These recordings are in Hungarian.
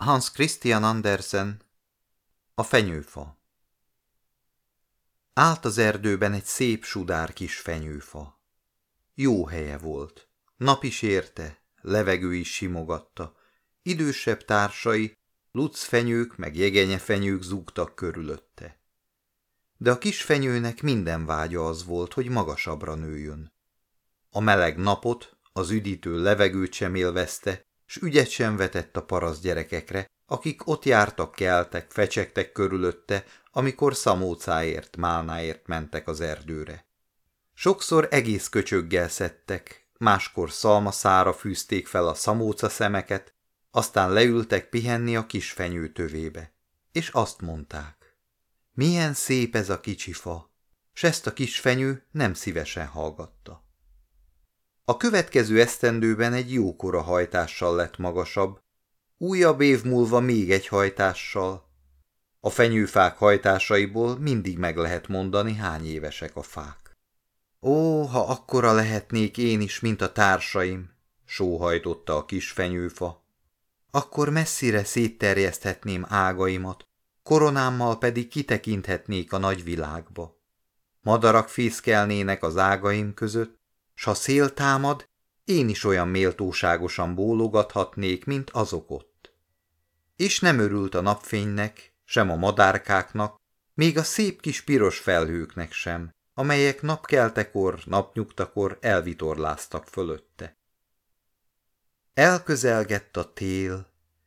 Hans Christian Andersen A fenyőfa Állt az erdőben egy szép sudár kis fenyőfa. Jó helye volt. Nap is érte, levegő is simogatta. Idősebb társai, lucfenyők meg jegenyefenyők zúgtak körülötte. De a kis fenyőnek minden vágya az volt, hogy magasabbra nőjön. A meleg napot, az üdítő levegőt sem élvezte, s ügyet sem vetett a parasz gyerekekre, akik ott jártak, keltek, fecsegtek körülötte, amikor szamócáért, málnáért mentek az erdőre. Sokszor egész köcsöggel szedtek, máskor szalmaszára fűzték fel a szamóca szemeket, aztán leültek pihenni a kis fenyő tövébe, és azt mondták. Milyen szép ez a kicsi fa, s ezt a kis fenyő nem szívesen hallgatta. A következő esztendőben egy jókora hajtással lett magasabb, újabb év múlva még egy hajtással. A fenyőfák hajtásaiból mindig meg lehet mondani, hány évesek a fák. Ó, ha akkora lehetnék én is, mint a társaim, sóhajtotta a kis fenyőfa. Akkor messzire szétterjeszthetném ágaimat, koronámmal pedig kitekinthetnék a nagy világba. Madarak fészkelnének az ágaim között, s ha szél támad, én is olyan méltóságosan bólogathatnék, mint azok ott. És nem örült a napfénynek, sem a madárkáknak, még a szép kis piros felhőknek sem, amelyek napkeltekor, napnyugtakor elvitorláztak fölötte. Elközelgett a tél,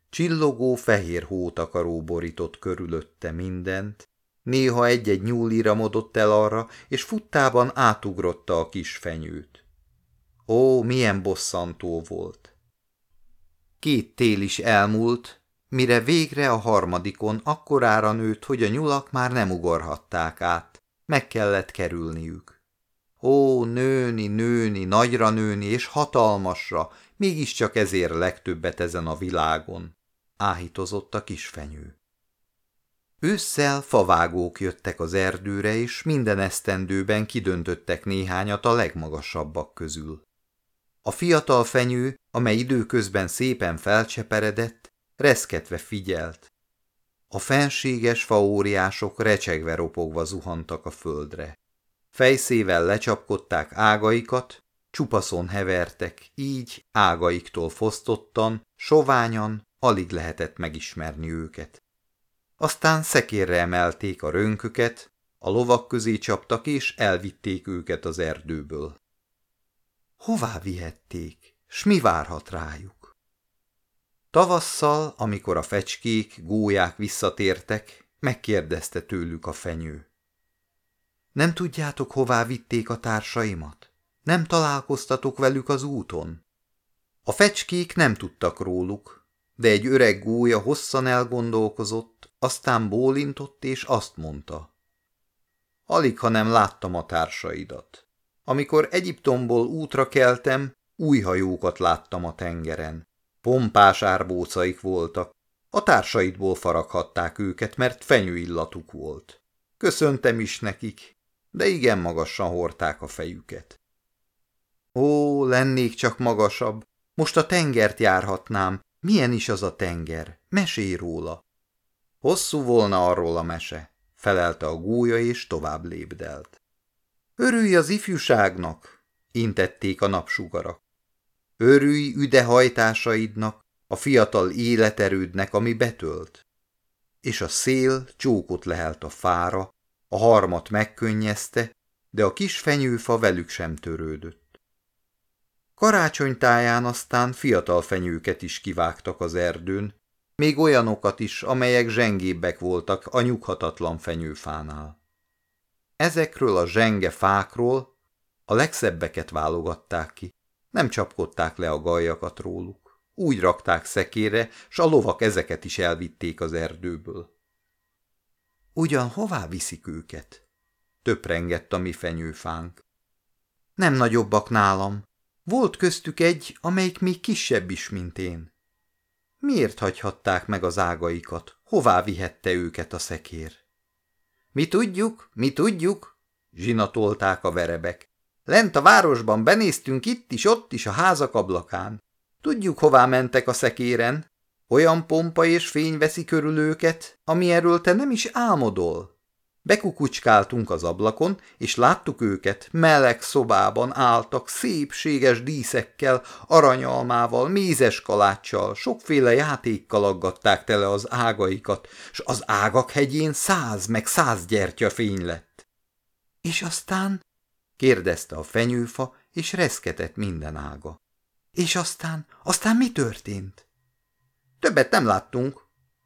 csillogó fehér hótakaró borított körülötte mindent, néha egy-egy nyúl iramodott el arra, és futtában átugrotta a kis fenyőt. Ó, milyen bosszantó volt! Két tél is elmúlt, mire végre a harmadikon akkorára nőtt, hogy a nyulak már nem ugorhatták át, meg kellett kerülniük. Ó, nőni, nőni, nagyra nőni és hatalmasra, mégiscsak ezért legtöbbet ezen a világon, áhítozott a kisfenyő. Ősszel favágók jöttek az erdőre, és minden esztendőben kidöntöttek néhányat a legmagasabbak közül. A fiatal fenyő, amely időközben szépen felcseperedett, reszketve figyelt. A fenséges faóriások recsegve ropogva zuhantak a földre. Fejszével lecsapkodták ágaikat, csupaszon hevertek, így ágaiktól fosztottan, soványan, alig lehetett megismerni őket. Aztán szekérre emelték a rönköket, a lovak közé csaptak és elvitték őket az erdőből. Hová vihették, s mi várhat rájuk? Tavasszal, amikor a fecskék, gólyák visszatértek, megkérdezte tőlük a fenyő. Nem tudjátok, hová vitték a társaimat? Nem találkoztatok velük az úton? A fecskék nem tudtak róluk, de egy öreg gólya hosszan elgondolkozott, aztán bólintott és azt mondta. Alig, ha nem láttam a társaidat. Amikor Egyiptomból útra keltem, új hajókat láttam a tengeren. Pompás árbócaik voltak. A társaidból faraghatták őket, mert fenyőillatuk volt. Köszöntem is nekik, de igen magasan hordták a fejüket. Ó, lennék csak magasabb, most a tengert járhatnám. Milyen is az a tenger? Mesélj róla. Hosszú volna arról a mese, felelte a gúja és tovább lépdelt. Örülj az ifjúságnak, intették a napsugarak. Örülj üdehajtásaidnak, a fiatal életerődnek, ami betölt. És a szél csókot lehelt a fára, a harmat megkönnyezte, de a kis fenyőfa velük sem törődött. Karácsonytáján aztán fiatal fenyőket is kivágtak az erdőn, még olyanokat is, amelyek zsengébbek voltak a nyughatatlan fenyőfánál. Ezekről a zsenge fákról a legszebbeket válogatták ki, nem csapkodták le a gajakat róluk. Úgy rakták szekére, s a lovak ezeket is elvitték az erdőből. Ugyan hová viszik őket? Töprengett a mi fenyőfánk. Nem nagyobbak nálam. Volt köztük egy, amelyik még kisebb is, mint én. Miért hagyhatták meg az ágaikat? Hová vihette őket a szekér? Mi tudjuk, mi tudjuk, zsinatolták a verebek. Lent a városban benéztünk itt is, ott is a házak ablakán. Tudjuk, hová mentek a szekéren. Olyan pompa és fény veszi körül őket, ami erről te nem is álmodol. Bekukucskáltunk az ablakon, és láttuk őket, meleg szobában álltak, szépséges díszekkel, aranyalmával, mézes kaláccsal, sokféle játékkal aggatták tele az ágaikat, s az ágak hegyén száz meg száz gyertyafény lett. És aztán? kérdezte a fenyőfa, és reszketett minden ága. És aztán, aztán mi történt? Többet nem láttunk,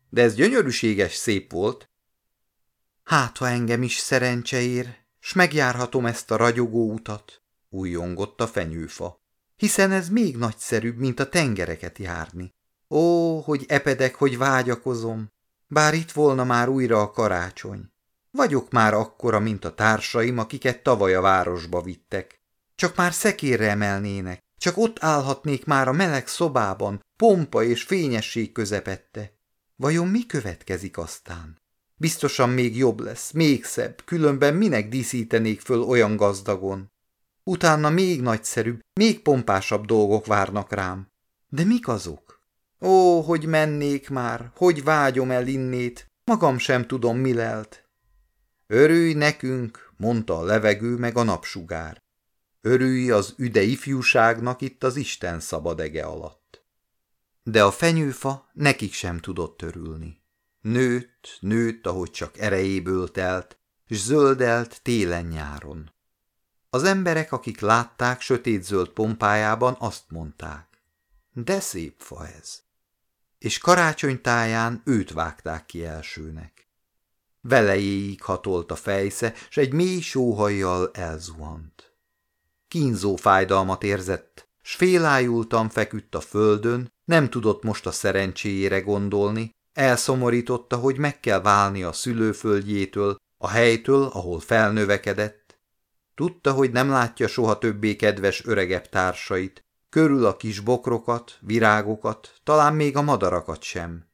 de ez gyönyörűséges szép volt, Hát, ha engem is szerencse ér, s megjárhatom ezt a ragyogó utat, újjongott a fenyőfa, hiszen ez még nagyszerűbb, mint a tengereket járni. Ó, hogy epedek, hogy vágyakozom, bár itt volna már újra a karácsony. Vagyok már akkora, mint a társaim, akiket tavaly a városba vittek. Csak már szekérre emelnének, csak ott állhatnék már a meleg szobában, pompa és fényesség közepette. Vajon mi következik aztán? Biztosan még jobb lesz, még szebb, különben minek díszítenék föl olyan gazdagon. Utána még nagyszerűbb, még pompásabb dolgok várnak rám. De mik azok? Ó, hogy mennék már, hogy vágyom el innét, magam sem tudom, mi lelt. Örülj nekünk, mondta a levegő meg a napsugár. Örülj az üde ifjúságnak itt az Isten szabadege alatt. De a fenyőfa nekik sem tudott örülni. Nőtt, nőtt, ahogy csak erejéből telt, és zöldelt télen-nyáron. Az emberek, akik látták sötétzöld pompájában, azt mondták. De szép fa ez. És karácsonytáján őt vágták ki elsőnek. Velejéig hatolt a fejsze, s egy mély sóhajjal elzuhant. Kínzó fájdalmat érzett, s félájultan feküdt a földön, nem tudott most a szerencséjére gondolni, Elszomorította, hogy meg kell válni a szülőföldjétől, a helytől, ahol felnövekedett. Tudta, hogy nem látja soha többé kedves öregebb társait, körül a kis bokrokat, virágokat, talán még a madarakat sem.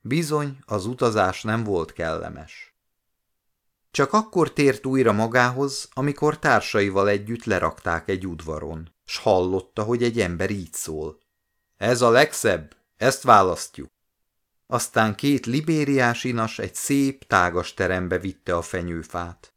Bizony, az utazás nem volt kellemes. Csak akkor tért újra magához, amikor társaival együtt lerakták egy udvaron, s hallotta, hogy egy ember így szól. Ez a legszebb, ezt választjuk. Aztán két libériás inas egy szép, tágas terembe vitte a fenyőfát.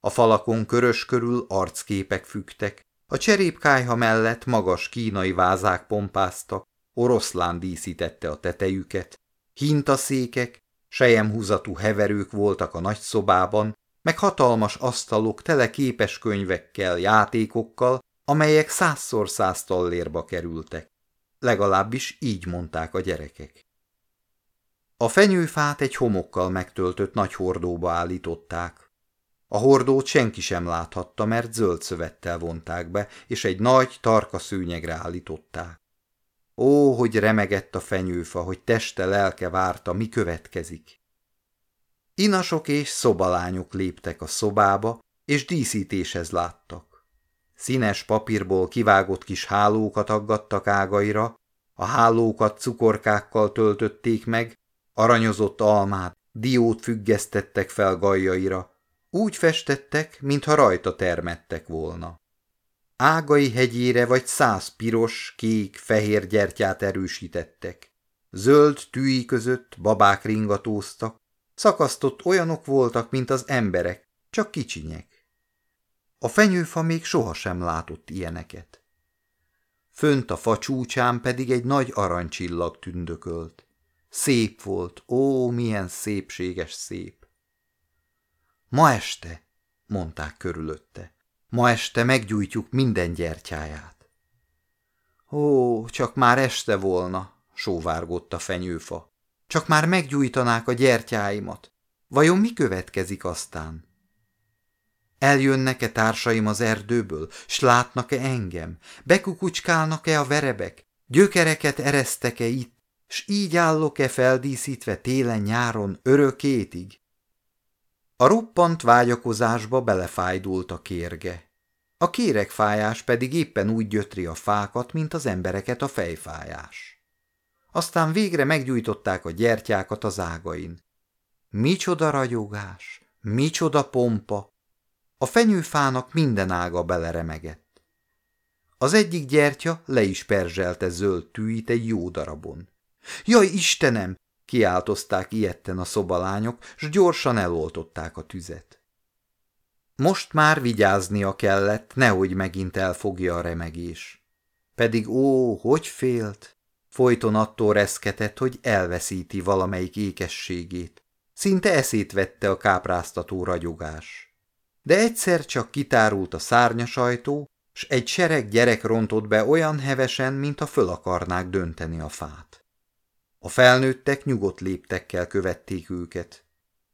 A falakon körös körül arcképek fügtek, a cserépkájha mellett magas kínai vázák pompáztak, oroszlán díszítette a tetejüket, hintaszékek, sejemhúzatú heverők voltak a nagy szobában, meg hatalmas asztalok tele képes könyvekkel, játékokkal, amelyek százszor száz tallérba kerültek. Legalábbis így mondták a gyerekek. A fenyőfát egy homokkal megtöltött nagy hordóba állították. A hordót senki sem láthatta, mert zöld szövettel vonták be, és egy nagy, tarka szőnyegre állították. Ó, hogy remegett a fenyőfa, hogy teste lelke várta, mi következik. Inasok és szobalányok léptek a szobába, és díszítéshez láttak. Színes papírból kivágott kis hálókat aggattak ágaira, a hálókat cukorkákkal töltötték meg, Aranyozott almát, diót függesztettek fel gajjaira, úgy festettek, mintha rajta termettek volna. Ágai hegyére vagy száz piros, kék, fehér gyertyát erősítettek. Zöld tűi között babák ringatóztak, szakasztott olyanok voltak, mint az emberek, csak kicsinyek. A fenyőfa még sohasem látott ilyeneket. Fönt a fa csúcsán pedig egy nagy aranycsillag tündökölt. Szép volt, ó, milyen szépséges szép. Ma este, mondták körülötte, ma este meggyújtjuk minden gyertyáját. Ó, csak már este volna, sóvárgott a fenyőfa. Csak már meggyújtanák a gyertyáimat. Vajon mi következik aztán? Eljönnek-e társaim az erdőből, s látnak-e engem? Bekukucskálnak-e a verebek? Gyökereket eresztek-e itt, s így állok-e feldíszítve télen-nyáron örökétig? A roppant vágyakozásba belefájdult a kérge. A kéregfájás pedig éppen úgy gyötri a fákat, mint az embereket a fejfájás. Aztán végre meggyújtották a gyertyákat az ágain. Micsoda ragyogás, micsoda pompa! A fenyőfának minden ága beleremegett. Az egyik gyertya le is perzselte zöld tűit egy jó darabon. Jaj, Istenem! kiáltozták ilyetten a szobalányok, s gyorsan eloltották a tüzet. Most már vigyáznia kellett, nehogy megint elfogja a remegés. Pedig ó, hogy félt! Folyton attól reszketett, hogy elveszíti valamelyik ékességét. Szinte eszét vette a kápráztató ragyogás. De egyszer csak kitárult a szárnyasajtó, s egy sereg gyerek rontott be olyan hevesen, mint a föl akarnák dönteni a fát. A felnőttek nyugodt léptekkel követték őket.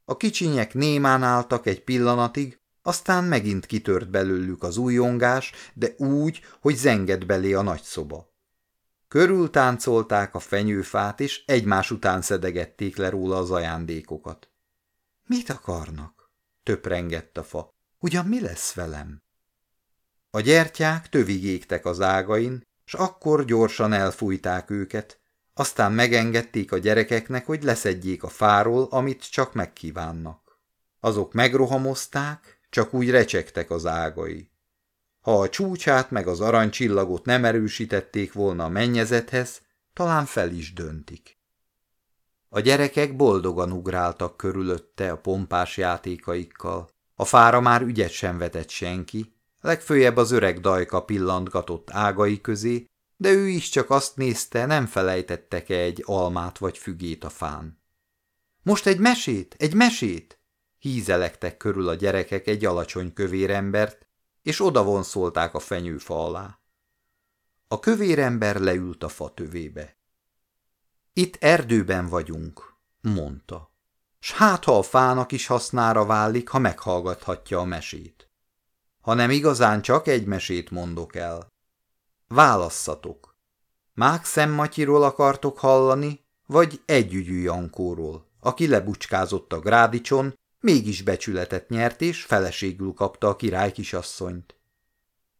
A kicsinyek némán álltak egy pillanatig, aztán megint kitört belőlük az újongás, de úgy, hogy zengett belé a nagy szoba. Körül táncolták a fenyőfát, és egymás után szedegették le róla az ajándékokat. Mit akarnak? Töprengett a fa. Ugyan mi lesz velem? A gyertyák tövig égtek az ágain, s akkor gyorsan elfújták őket, aztán megengedték a gyerekeknek, hogy leszedjék a fáról, amit csak megkívánnak. Azok megrohamozták, csak úgy recsegtek az ágai. Ha a csúcsát meg az aranycsillagot nem erősítették volna a mennyezethez, talán fel is döntik. A gyerekek boldogan ugráltak körülötte a pompás játékaikkal. A fára már ügyet sem vetett senki, legfőjebb az öreg dajka pillantgatott ágai közé, de ő is csak azt nézte, nem felejtettek-e egy almát vagy fügét a fán. Most egy mesét, egy mesét! Hízelektek körül a gyerekek egy alacsony kövérembert, és odavonszolták a fenyőfa alá. A kövérember leült a fa tövébe. Itt erdőben vagyunk, mondta. S hát, ha a fának is hasznára válik, ha meghallgathatja a mesét. Ha nem igazán csak egy mesét mondok el. Válasszatok. Mák Matyiról akartok hallani, vagy együgyű Jankóról, aki lebucskázott a grádicson, Mégis becsületet nyert, és feleségül kapta a király kisasszonyt.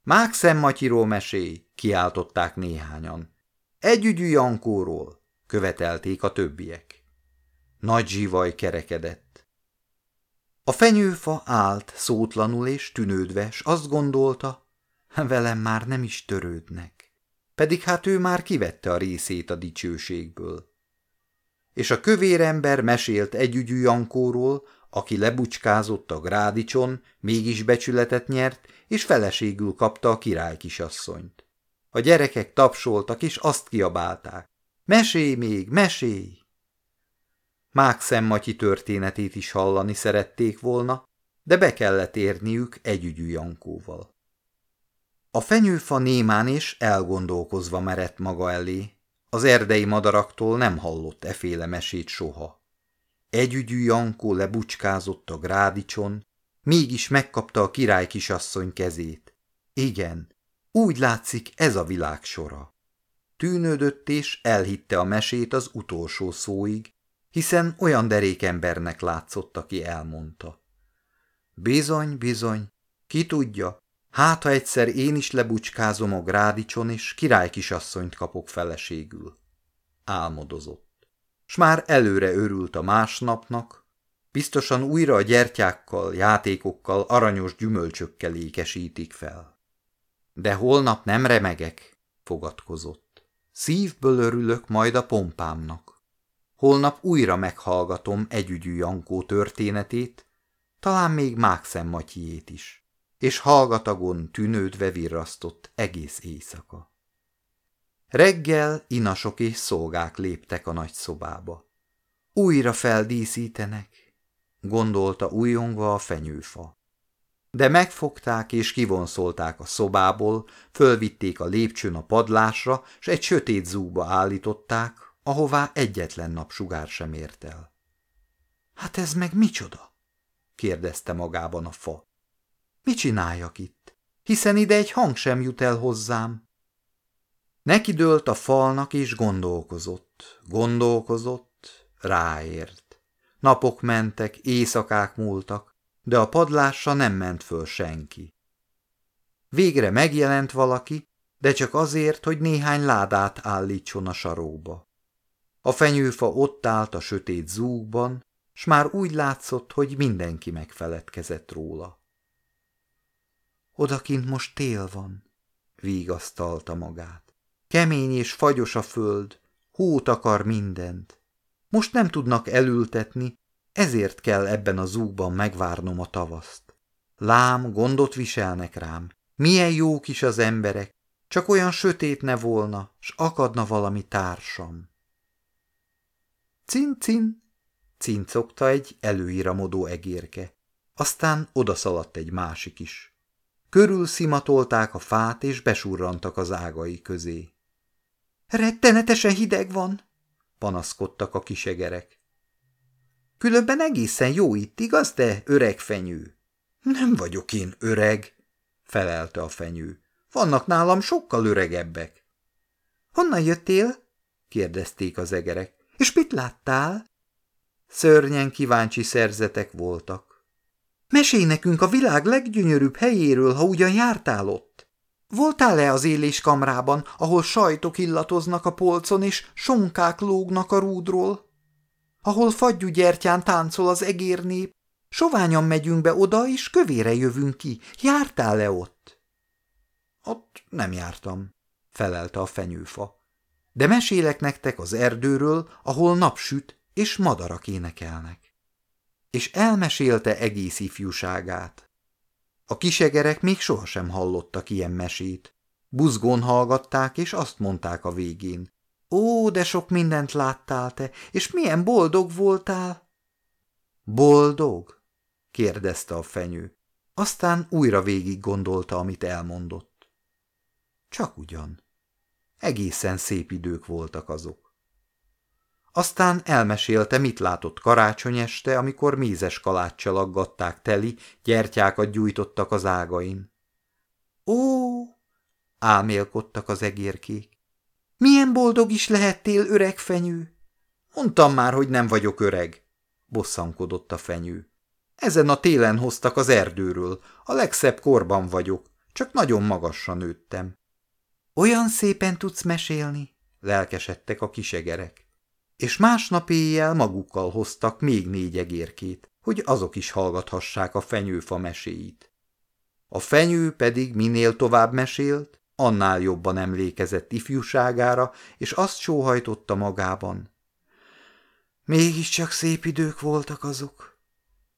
Mák Matyiról mesély, kiáltották néhányan. Együgyű Jankóról, követelték a többiek. Nagy zsivaj kerekedett. A fenyőfa állt szótlanul és tűnődve, s azt gondolta, velem már nem is törődnek. Pedig hát ő már kivette a részét a dicsőségből. És a kövér ember mesélt együgyű Jankóról, aki lebucskázott a grádicson, mégis becsületet nyert, és feleségül kapta a király kisasszonyt. A gyerekek tapsoltak, és azt kiabálták. Mesélj még, mesélj! Mák Matyi történetét is hallani szerették volna, de be kellett érniük együgyű Jankóval. A fenyőfa némán és elgondolkozva merett maga elé, az erdei madaraktól nem hallott eféle mesét soha. Együgyű Jankó lebucskázott a grádicson, mégis megkapta a király kisasszony kezét. Igen, úgy látszik ez a világ sora. Tűnődött és elhitte a mesét az utolsó szóig, hiszen olyan derékembernek látszott, aki elmondta. Bizony, bizony, ki tudja, hát ha egyszer én is lebucskázom a grádicson, és király kisasszonyt kapok feleségül. Álmodozott s már előre örült a másnapnak, biztosan újra a gyertyákkal, játékokkal, aranyos gyümölcsökkel ékesítik fel. De holnap nem remegek, fogadkozott. Szívből örülök majd a pompámnak. Holnap újra meghallgatom együgyű Jankó történetét, talán még Mákszem Matyiét is, és hallgatagon tűnődve virrasztott egész éjszaka. Reggel inasok és szolgák léptek a nagy szobába. Újra feldíszítenek, gondolta újongva a fenyőfa. De megfogták és kivonszolták a szobából, fölvitték a lépcsőn a padlásra, s egy sötét zúba állították, ahová egyetlen napsugár sem ért el. Hát ez meg micsoda? kérdezte magában a fa. Mi csináljak itt? Hiszen ide egy hang sem jut el hozzám. Neki dőlt a falnak, és gondolkozott, gondolkozott, ráért. Napok mentek, éjszakák múltak, de a padlásra nem ment föl senki. Végre megjelent valaki, de csak azért, hogy néhány ládát állítson a saróba. A fenyőfa ott állt a sötét zúgban, s már úgy látszott, hogy mindenki megfeledkezett róla. Odakint most tél van, vígasztalta magát. Kemény és fagyos a föld, hót akar mindent. Most nem tudnak elültetni, ezért kell ebben a zúgban megvárnom a tavaszt. Lám, gondot viselnek rám. Milyen jók is az emberek, csak olyan sötét ne volna, s akadna valami társam. Cin-cin, cincogta egy előíramodó egérke. Aztán odaszaladt egy másik is. Körül szimatolták a fát, és besurrantak az ágai közé. Rettenetesen hideg van, panaszkodtak a kisegerek. Különben egészen jó itt, igaz, te öreg fenyő? Nem vagyok én öreg, felelte a fenyő. Vannak nálam sokkal öregebbek. Honnan jöttél? kérdezték az egerek. És mit láttál? Szörnyen kíváncsi szerzetek voltak. Mesélj nekünk a világ leggyönyörűbb helyéről, ha ugyan jártál ott. Voltál-e az éléskamrában, ahol sajtok illatoznak a polcon, és sonkák lógnak a rúdról? Ahol gyertyán táncol az egérnép, soványan megyünk be oda, és kövére jövünk ki. Jártál-e ott? Ott nem jártam, felelte a fenyőfa. De mesélek nektek az erdőről, ahol napsüt, és madarak énekelnek. És elmesélte egész ifjúságát. A kisegerek még sohasem hallottak ilyen mesét. Buzgón hallgatták, és azt mondták a végén. Ó, de sok mindent láttál te, és milyen boldog voltál! Boldog? kérdezte a fenyő. Aztán újra végig gondolta, amit elmondott. Csak ugyan. Egészen szép idők voltak azok. Aztán elmesélte, mit látott karácsony este, amikor mézes kaláccsal aggatták teli, gyertyákat gyújtottak az ágain. Ó, álmélkodtak az egérkék. Milyen boldog is lehettél, öreg fenyő? Mondtam már, hogy nem vagyok öreg, bosszankodott a fenyő. Ezen a télen hoztak az erdőről, a legszebb korban vagyok, csak nagyon magasra nőttem. Olyan szépen tudsz mesélni, lelkesedtek a kisegerek és másnap éjjel magukkal hoztak még négy egérkét, hogy azok is hallgathassák a fenyőfa meséit. A fenyő pedig minél tovább mesélt, annál jobban emlékezett ifjúságára, és azt sóhajtotta magában. Mégiscsak szép idők voltak azok.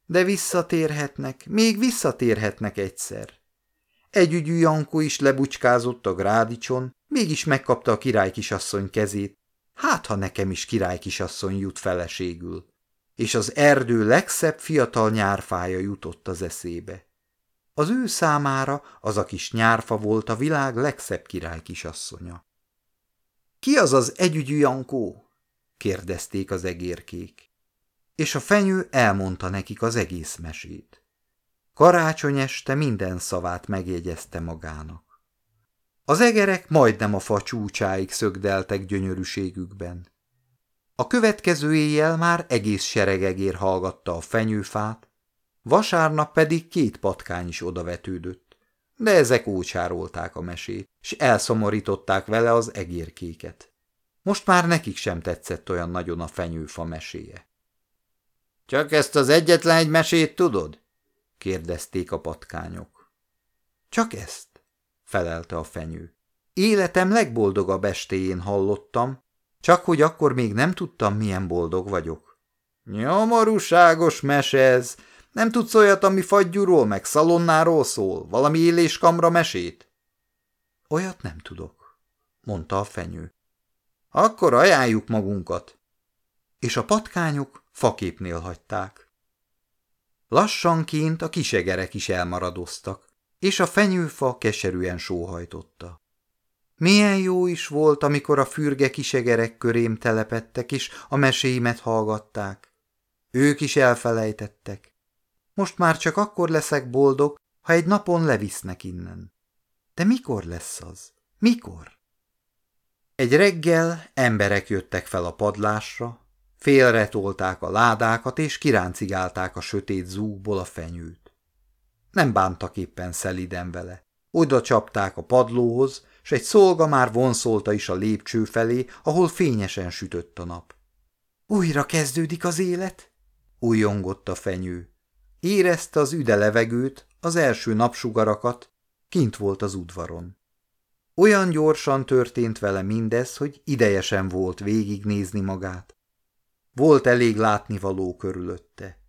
De visszatérhetnek, még visszatérhetnek egyszer. Együgyű Jankó is lebucskázott a grádicson, mégis megkapta a király kisasszony kezét, hát ha nekem is király kisasszony jut feleségül. És az erdő legszebb fiatal nyárfája jutott az eszébe. Az ő számára az a kis nyárfa volt a világ legszebb király kisasszonya. Ki az az együgyű Jankó? kérdezték az egérkék. És a fenyő elmondta nekik az egész mesét. Karácsony este minden szavát megjegyezte magának. Az egerek majdnem a fa csúcsáig szögdeltek gyönyörűségükben. A következő éjjel már egész seregegér hallgatta a fenyőfát, vasárnap pedig két patkány is odavetődött, de ezek ócsárolták a mesét, és elszomorították vele az egérkéket. Most már nekik sem tetszett olyan nagyon a fenyőfa meséje. – Csak ezt az egyetlen egy mesét tudod? – kérdezték a patkányok. – Csak ezt felelte a fenyő. Életem legboldogabb estéjén hallottam, csak hogy akkor még nem tudtam, milyen boldog vagyok. Nyomorúságos mese ez. Nem tudsz olyat, ami fagyúról meg szalonnáról szól? Valami éléskamra mesét? Olyat nem tudok, mondta a fenyő. Akkor ajánljuk magunkat. És a patkányok faképnél hagyták. Lassanként a kisegerek is elmaradoztak és a fenyőfa keserűen sóhajtotta. Milyen jó is volt, amikor a fürge kisegerek körém telepettek, és a meséimet hallgatták. Ők is elfelejtettek. Most már csak akkor leszek boldog, ha egy napon levisznek innen. De mikor lesz az? Mikor? Egy reggel emberek jöttek fel a padlásra, félretolták a ládákat, és kiráncigálták a sötét zúgból a fenyőt. Nem bántak éppen szeliden vele. Oda csapták a padlóhoz, s egy szolga már vonszolta is a lépcső felé, ahol fényesen sütött a nap. Újra kezdődik az élet? Újongott a fenyő. Érezte az üde levegőt, az első napsugarakat, kint volt az udvaron. Olyan gyorsan történt vele mindez, hogy idejesen volt végignézni magát. Volt elég látnivaló körülötte.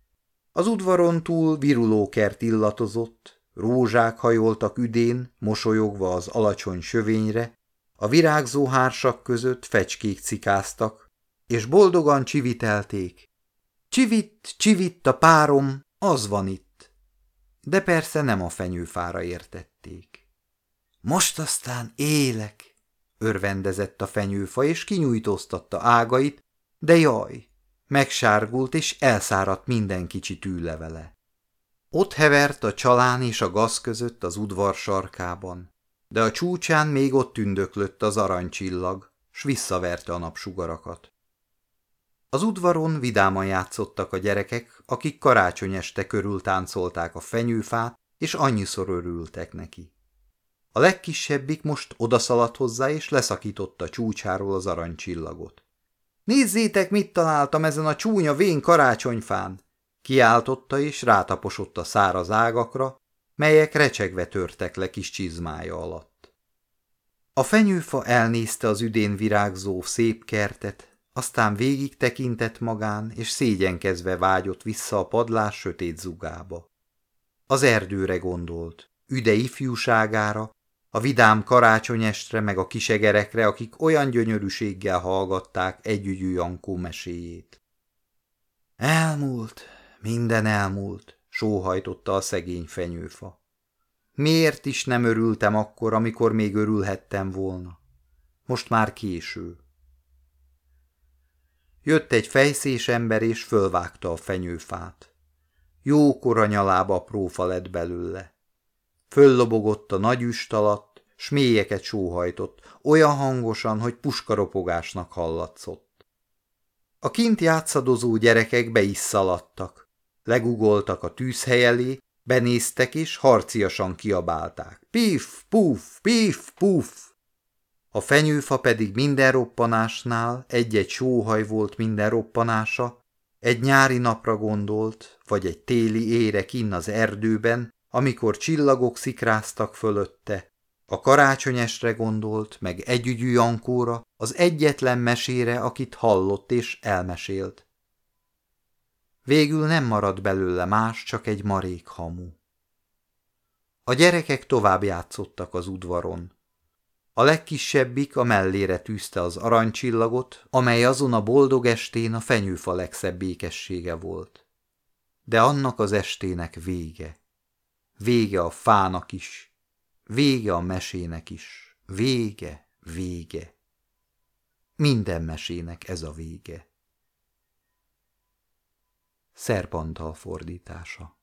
Az udvaron túl virulókert illatozott, rózsák hajoltak üdén, mosolyogva az alacsony sövényre, a virágzó hársak között fecskék cikáztak, és boldogan csivitelték. Csivit, csivit a párom, az van itt. De persze nem a fenyőfára értették. Most aztán élek, örvendezett a fenyőfa, és kinyújtóztatta ágait, de jaj, megsárgult és elszáradt minden kicsi tűlevele. Ott hevert a csalán és a gaz között az udvar sarkában, de a csúcsán még ott tündöklött az aranycsillag, s visszaverte a napsugarakat. Az udvaron vidáman játszottak a gyerekek, akik karácsony este körül táncolták a fenyőfát, és annyiszor örültek neki. A legkisebbik most odaszaladt hozzá, és leszakította csúcsáról az aranycsillagot. Nézzétek, mit találtam ezen a csúnya vén karácsonyfán! Kiáltotta, és rátaposott a száraz ágakra, melyek recsegve törtek le kis csizmája alatt. A fenyőfa elnézte az üdén virágzó szép kertet, aztán végig tekintett magán, és szégyenkezve vágyott vissza a padlás sötét zugába. Az erdőre gondolt, üde ifjúságára, a vidám karácsonyestre meg a kisegerekre, akik olyan gyönyörűséggel hallgatták együgyű Jankó meséjét. Elmúlt, minden elmúlt, sóhajtotta a szegény fenyőfa. Miért is nem örültem akkor, amikor még örülhettem volna? Most már késő. Jött egy fejszés ember, és fölvágta a fenyőfát. Jókora nyalába prófa lett belőle. Föllobogott a nagy üst alatt, s mélyeket sóhajtott, olyan hangosan, hogy puskaropogásnak hallatszott. A kint játszadozó gyerekek be is. Legugoltak a tűzhely elé, benéztek és harciasan kiabálták. Pif, puf, pif, puf! A fenyőfa pedig minden roppanásnál egy-egy sóhaj volt minden roppanása, egy nyári napra gondolt, vagy egy téli ére kinn az erdőben, amikor csillagok szikráztak fölötte, a karácsonyesre gondolt, meg együgyű Jankóra, az egyetlen mesére, akit hallott és elmesélt. Végül nem maradt belőle más, csak egy marék hamu. A gyerekek tovább játszottak az udvaron. A legkisebbik a mellére tűzte az aranycsillagot, amely azon a boldog estén a fenyőfa legszebb békessége volt. De annak az estének vége. Vége a fának is, vége a mesének is, vége, vége. Minden mesének ez a vége. Szerpantal fordítása